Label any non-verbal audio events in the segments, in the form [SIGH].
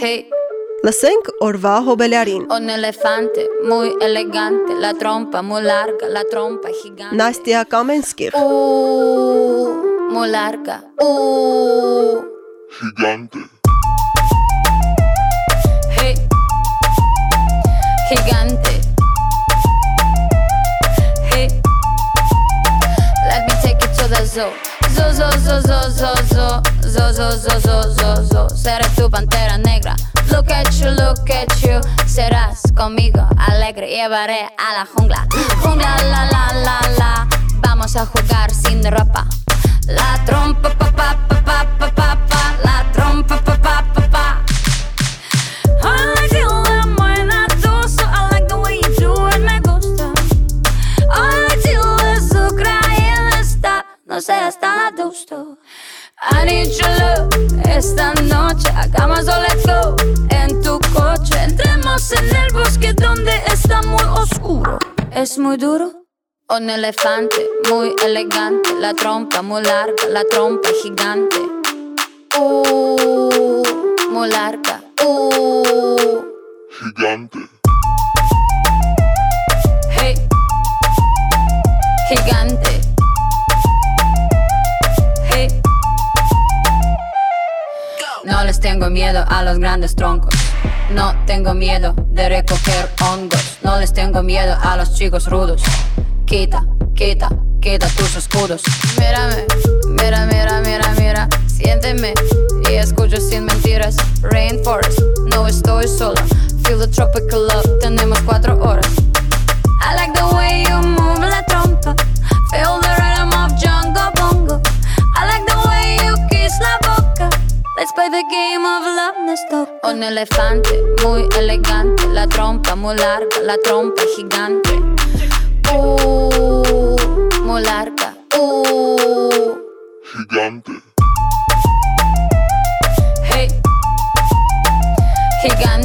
Hey. La Senk Orvajo bailarín. Un elefante muy elegante, la trompa muy larga, la trompa gigante. Nastia Kamenskir. Uh, muy larga. Uh. Gigante. Hey. Gigante. Hey. Let me take it to the zoo. Seré tu pantera negra. Look at you, look at you. Serás conmigo alegre. Llevaré a la jungla. Jungla, la, la, la, la. Vamos a jugar sin ropa. La trompa, pa, pa, pa, pa, pa. La trompa, pa, pa, pa, Es muy duro. Un elefante muy elegante, la trompa muy larga, la trompa gigante. Uh, muy larga. Uh, Gigante hey, gigante. Hey. No les tengo miedo a los grandes troncos. No tengo miedo de recoger hongos. No les tengo miedo a los chicos rudos. Quita, quita, quita tus escudos. Mírame, mira, mira, mira, mira. Siénteme y escucho sin mentiras. Rainforest, no estoy sola. Feel the tropical love. Tenemos cuatro horas. I like the way you move la trompa. Feel the play the game of love, nos toca. Un elefante muy elegante, la trompa muy larga, la trompa gigante. Uh, muy larga. Uh, Gigante hey, gigante.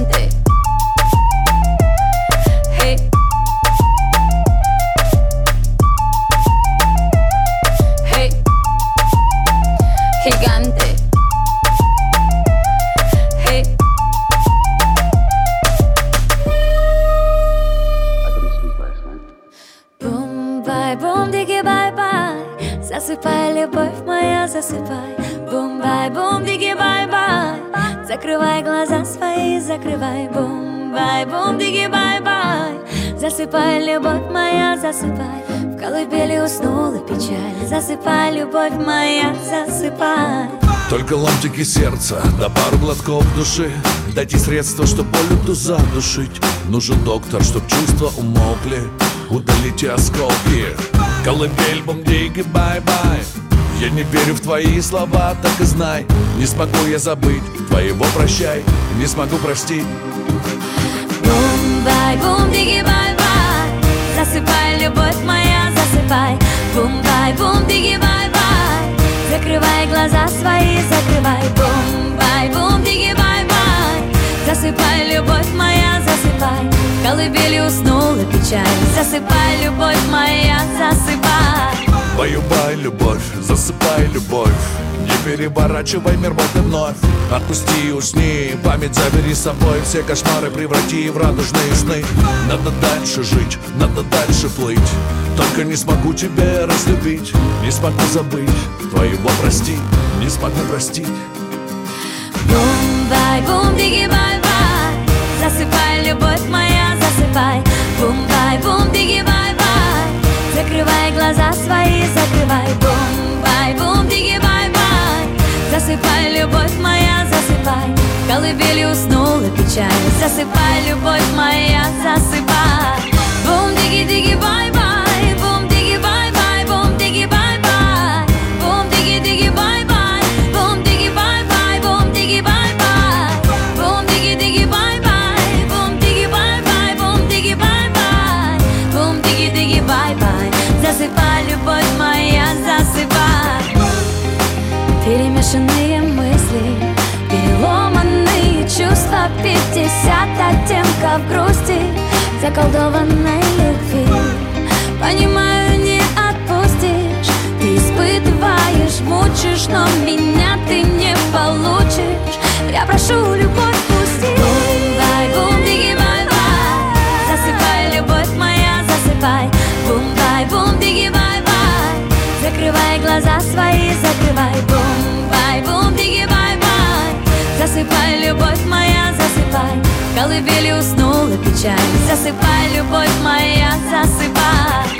Закрывай глаза свои, закрывай. Бум, бай, бум, диги, бай, бай. Засыпай, любовь моя, засыпай. В колыбели уснула печаль. Засыпай, любовь моя, засыпай. Только ломтики сердца, да пару глотков души. Дайте средства, чтоб боль эту задушить. Нужен доктор, чтоб чувства умолкли. Удалите осколки. Колыбель, бумдиги, бай-бай Я не верю в твои слова, так и знай. Не смогу я забыть твоего прощай Не смогу простить. Бум, бай, бум, диги, бай, бай. Засыпай, любовь моя, засыпай. Бум, бай, бум, диги, бай, бай. Закрывай глаза свои, закрывай. Бум, бай, бум, диги, бай, бай. Засыпай, любовь моя, засыпай. В колыбели уснула печаль. Засыпай, любовь моя, засыпай Баю-бай, любовь, засыпай, любовь. Не переворачивай мир вновь и вновь. Отпусти, усни, память забери с собой. Все кошмары преврати в радужные сны. Надо дальше жить, надо дальше плыть. Только не смогу тебя разлюбить. Не смогу забыть, твоего прости Не смогу простить. Бум, бай, бум, диги, бай, бай. Засыпай, любовь моя, засыпай. Бум, бай, бум, диги, бай, бай Закрывай глаза свои, закрывай. Бум, бай, бум, диги, бай, бай. Засыпай, любовь моя, засыпай. В колыбели уснула печаль. Засыпай, любовь моя, засыпай в грусти заколдованной любви. Понимаю, не отпустишь Ты испытываешь, мучишь, но меня ты не получишь. Я прошу любовь. Колыбели уснула печаль. Засыпай, любовь моя, засыпай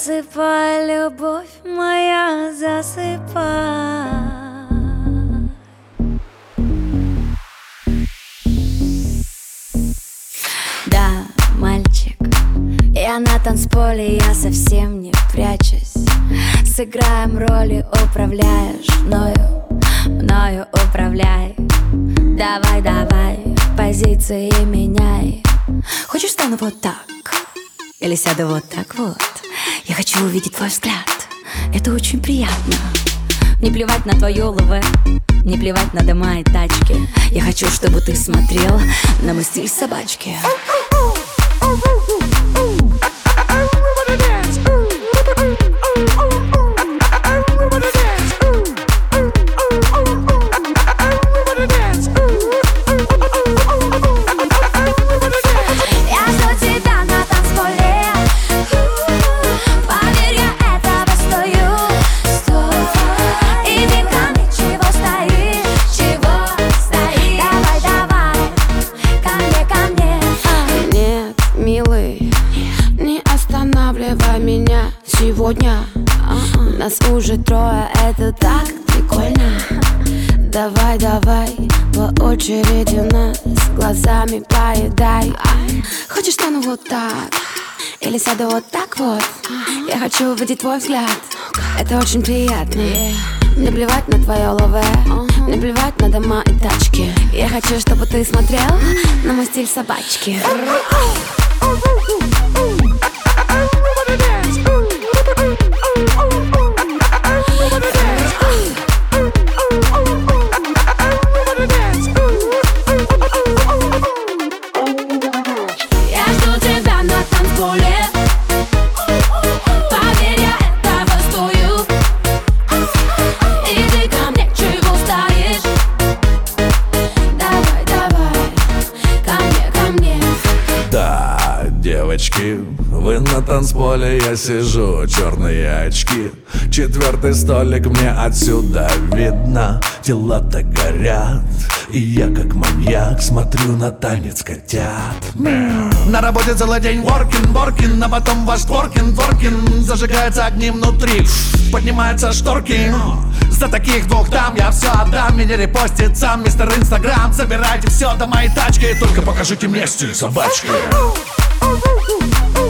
Засыпай, любовь моя, засыпай Да, мальчик, я на танцполе, я совсем не прячусь Сыграем роли, управляешь мною, мною управляй Давай, давай, позиции меняй Хочешь стану вот так? Или сяду вот так вот? Я хочу увидеть твой взгляд. Это очень приятно. Не плевать на твое ЛВ Не плевать на дома и тачки. Я хочу, чтобы ты смотрел На мой стиль собачки глазами поедай Хочешь стану вот так? Или сяду вот так вот? Я хочу увидеть твой взгляд Это очень приятно Не плевать на твое лове Не плевать на дома и тачки Я хочу, чтобы ты смотрел На мой стиль собачки Четвертый столик мне отсюда видно. Тела-то горят. И я как маньяк смотрю на танец котят. На работе целый день воркин, воркин А потом ваш творкин, творкин. Зажигается огни внутри Поднимаются шторки. За таких двух дам я все отдам. Меня репостит сам мистер Инстаграм. Собирайте все до моей тачки. Только покажите мне стиль собачки. Я [LAUGHS]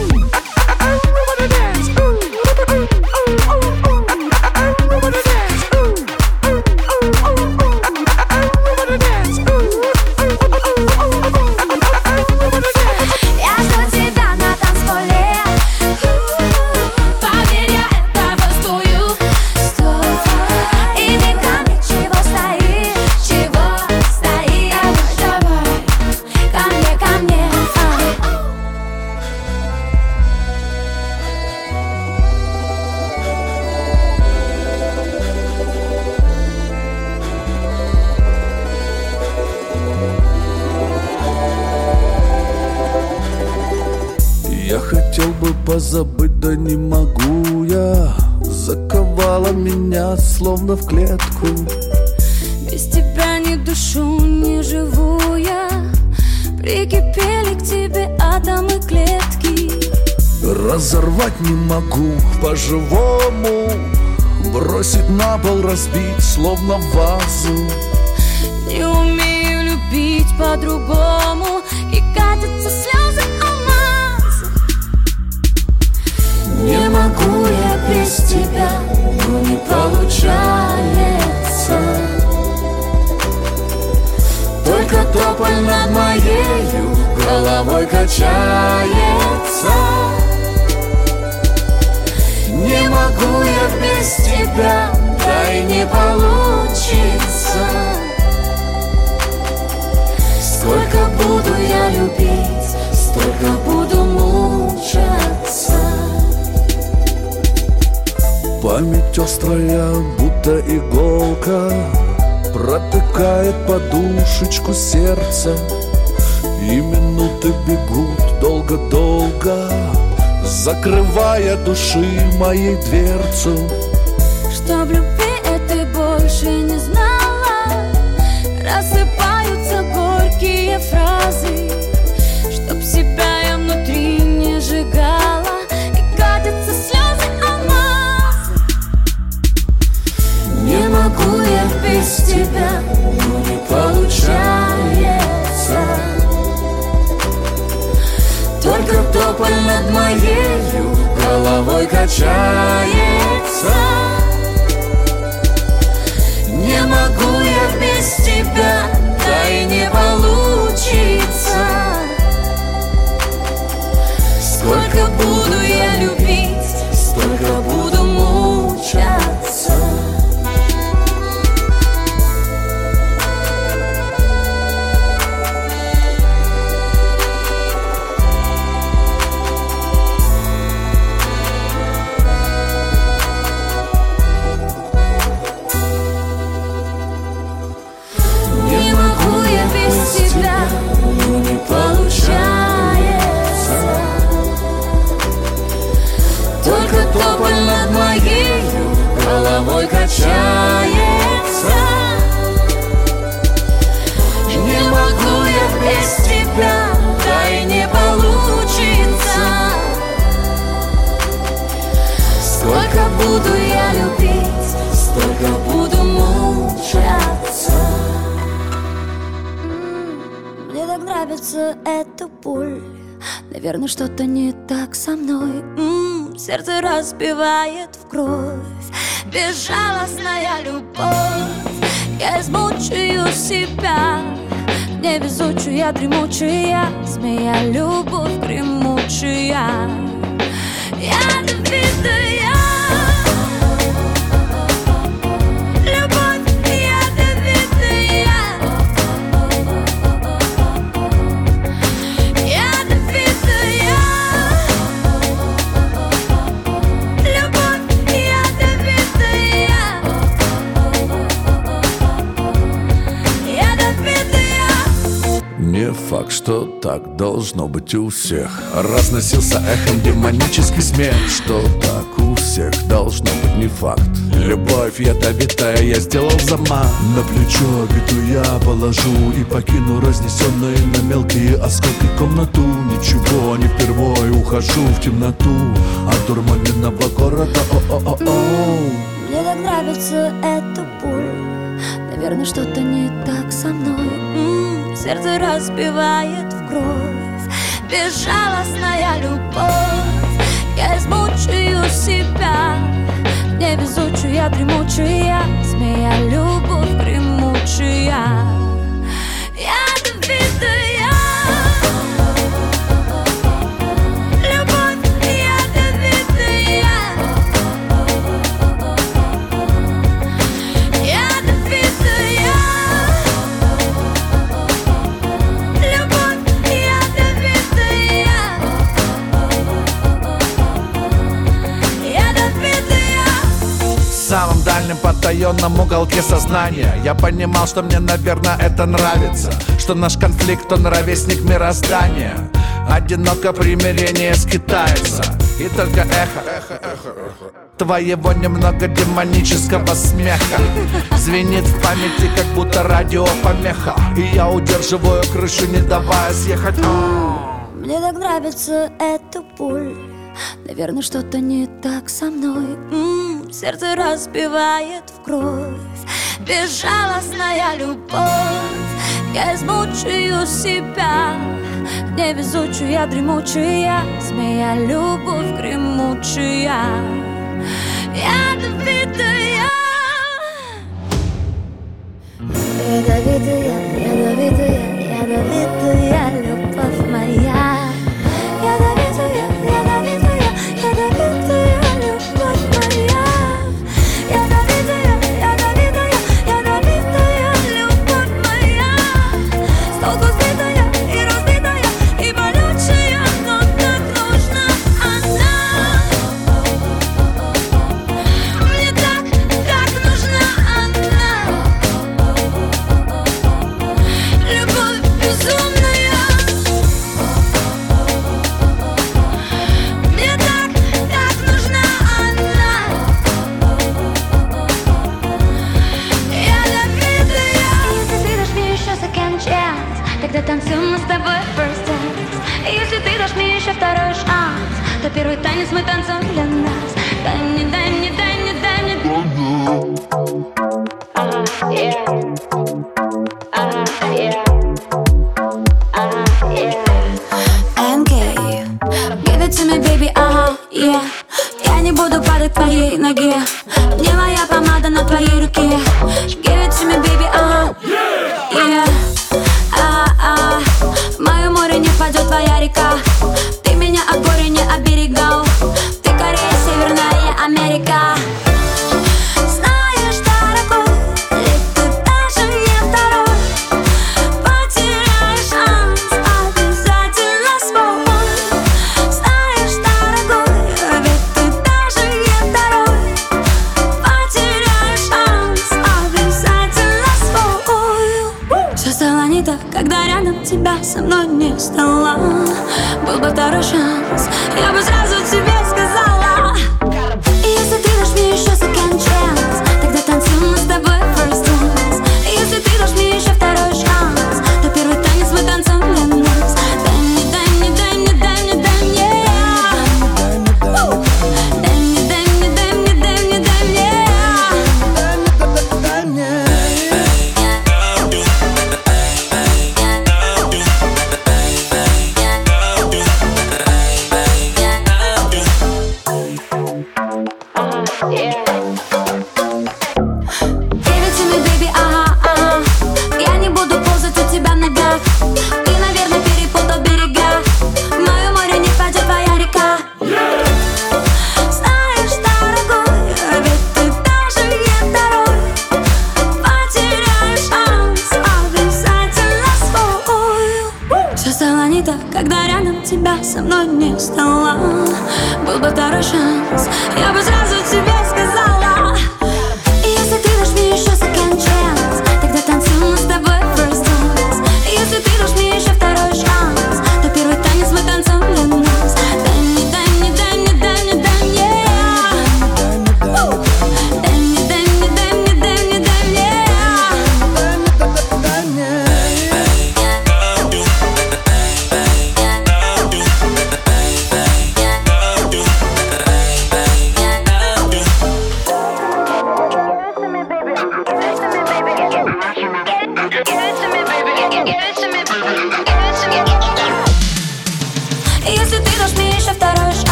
бы позабыть, да не могу я. Заковала меня словно в клетку. Без тебя не душу, не живу я. Прикипели к тебе атомы клетки. Разорвать не могу по-живому. Бросить на пол, разбить, словно вазу. Не умею любить по-другому. И катятся Не могу я без тебя, но не получается. Только тополь над моею головой качается. Не могу я без тебя, да и не получится. Сколько буду я любить, столько буду Память острая, будто иголка Протыкает подушечку сердца. И минуты бегут долго-долго Закрывая души моей дверцу. Чтоб любви тополь над моею головой качается. Не могу я без тебя, да и не получится. Сколько буду я любить, столько буду буду я любить, столько буду мучаться. Мне так нравится эта боль Наверное, что-то не так со мной. Сердце разбивает в кровь. Безжалостная любовь. Я измучаю себя. Невезучая, дремучая. Змея, любовь гремучая. Ядовитая Любовь что так должно быть у всех. Разносился эхом демонический смех Что так у всех должно быть не факт. Любовь ядовитая я сделал замах. На плечо биту я положу И покину разнесенные на мелкие осколки комнату. Ничего не впервой ухожу в темноту. От дурманенного города о-о-о-о. Мне так нравится эта боль Наверное, что-то не так со мной Сердце разбивает в кровь. Безжалостная любовь. Я измучаю себя. Невезучая, дремучая потаенном уголке сознания. Я понимал, что мне, наверное, это нравится Что наш конфликт, он ровесник мироздания. Одиноко примирение скитается И только эхо, Твоего немного демонического смеха Звенит в памяти, как будто радиопомеха И я удерживаю крышу, не давая съехать. А. Мне так нравится эта боль Наверное, что-то не так со мной Сердце разбивает в кровь. Безжалостная любовь. Я измучаю себя. Невезучая, дремучая. Змея, любовь гремучая. Ядовитая Ядовитая, ядовитая, ядовитая пройдет твоя река. Ты меня от горя не оберегал.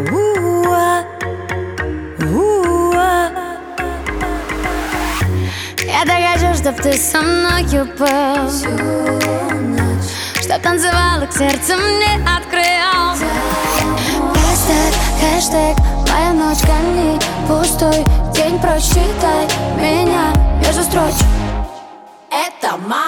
Я так хочу, чтоб ты со мною был Чтоб танцевал и к сердцу мне открыл. Поставь хэштег Моя ночь не пустой День прочитай меня между строчек. Это мама.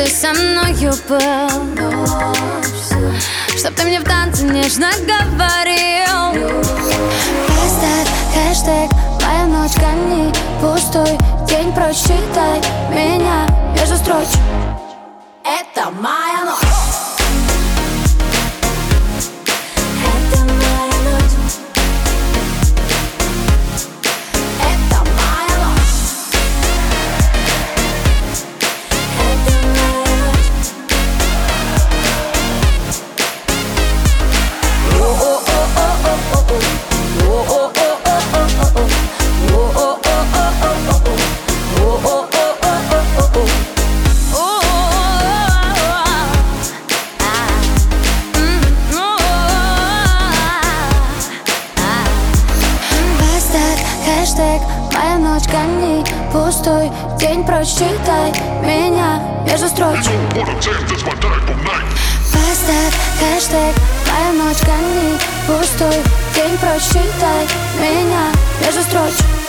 ты со мною был? Чтоб ты мне в танце нежно говорил. Поставь хэштег Моя ночь гони пустой День просчитай меня между строчек ночь гони Пустой день прочитай Меня между строчек Поставь хэштег Твоя ночь гони Пустой день прочитай Меня между строчек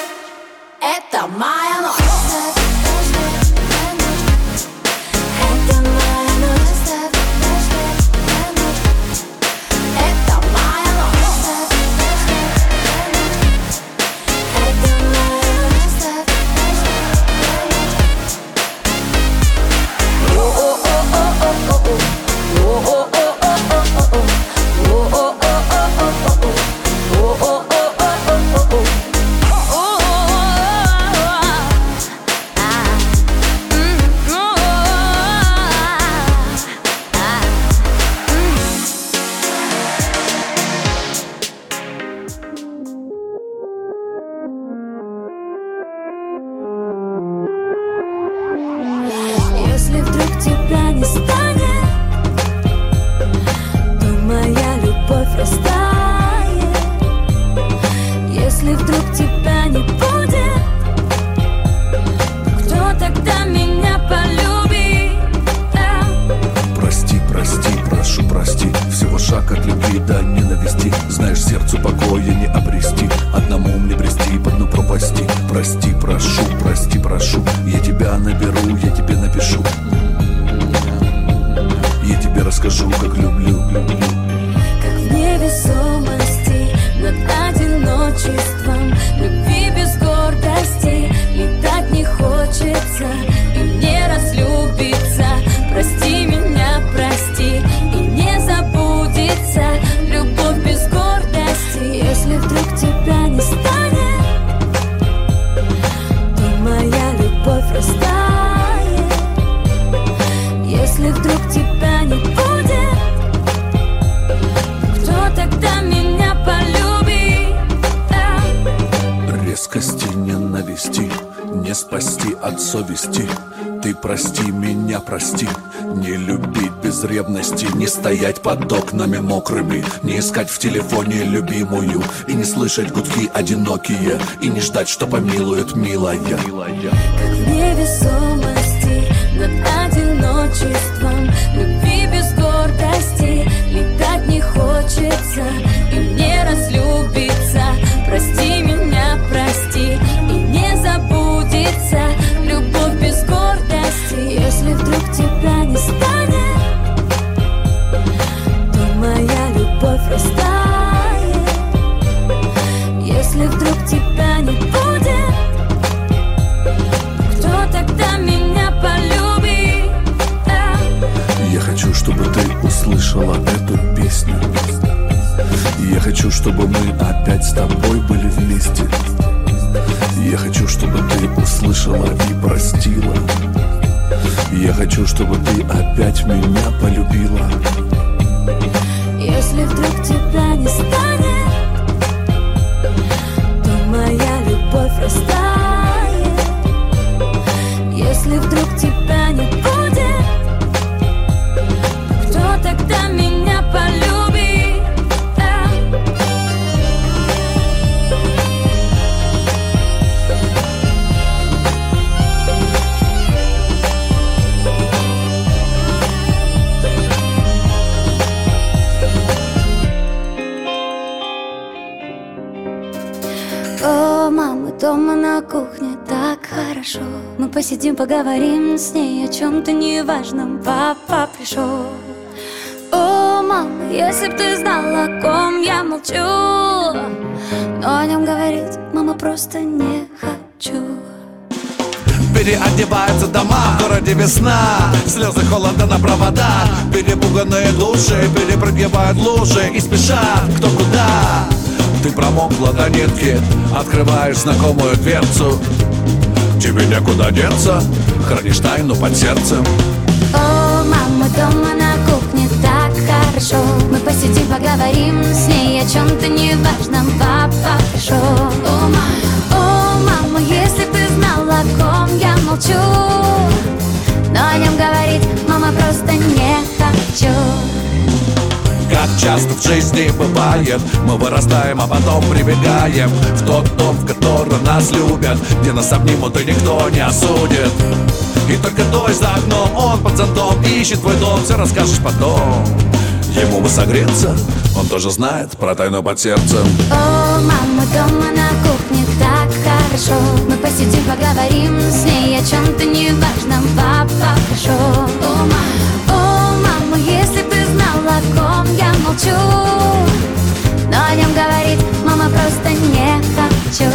Расскажу, как люблю. Как в невесомости над одиночеством Не спасти от совести. Ты прости меня, прости. Не любить без ревности Не стоять под окнами мокрыми Не искать в телефоне любимую И не слышать гудки одинокие И не ждать, что помилует милая. Как в невесомости над одиночеством Любви без гордости летать не хочется И мне разлюбиться Прости хочу, чтобы мы опять с тобой были вместе. Я хочу, чтобы ты услышала и простила. Я хочу, чтобы ты опять меня полюбила. Если вдруг тебя не станет То моя любовь растает. Если вдруг посидим, поговорим с ней о чем-то неважном. Папа пришел О, мама, если б ты знала, о ком я молчу. Но о нем говорить, мама, просто не хочу. Переодеваются дома, в городе весна. Слезы холода на проводах Перепуганные души перепрыгивают лужи И спешат. Кто куда? Ты промокла до нитки. Открываешь знакомую дверцу Тебе некуда деться. Хранишь тайну под сердцем. О, мама, дома на кухне так хорошо. Мы посидим, поговорим с ней о чем-то неважном Папа пришел О, мама, о, мама, если ты знала, о ком я молчу. Но о нем говорить, мама, просто не хочу Как часто в жизни бывает. Мы вырастаем, а потом прибегаем В тот дом, в котором нас любят Где нас обнимут и никто не осудит. И только дождь за окном, он под зонтом Ищет твой дом, все расскажешь потом. Ему бы согреться, он тоже знает про тайну под сердцем. О, мама дома на кухне так хорошо. Мы посидим, поговорим с ней о чем-то неважном Папа хорошо О, мама, если бы знал, о ком я молчу. Но о нем говорит мама просто не хочу.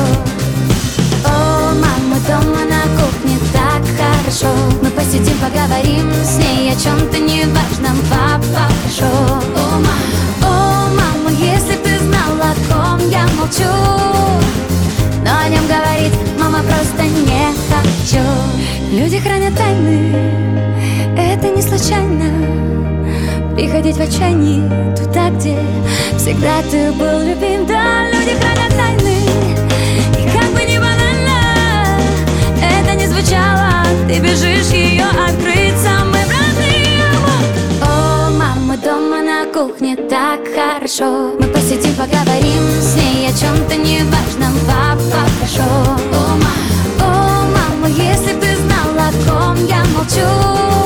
О, мама дома на кухне так хорошо. Мы посидим, поговорим с ней о чем-то неважном Папа хорошо О, мама, о, мама, если бы знал, о ком я молчу. Но о нем говорит мама просто не хочу. Люди хранят тайны, это не случайно Приходить в отчаянии туда, где всегда ты был любим. Да, люди хранят тайны, и как бы ни банально Это не звучало, ты бежишь ее открыть. Самый родные О, мама дома на кухне так хорошо. Мы посидим, поговорим с ней о чем-то неважном Папа хорошо О, мама, о, мама, если бы знал, о ком я молчу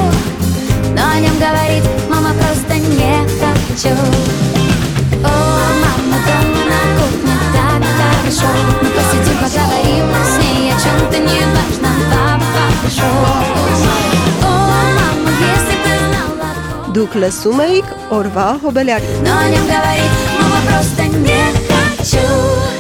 о нем говорить Мама просто не хочу О, мама, дома на кухне так хорошо. Мы посидим, поговорим с ней о чем-то неважном Папа пришел Дукла Сумаик, Орва Хобеляк Но о нем говорить мама просто не хочу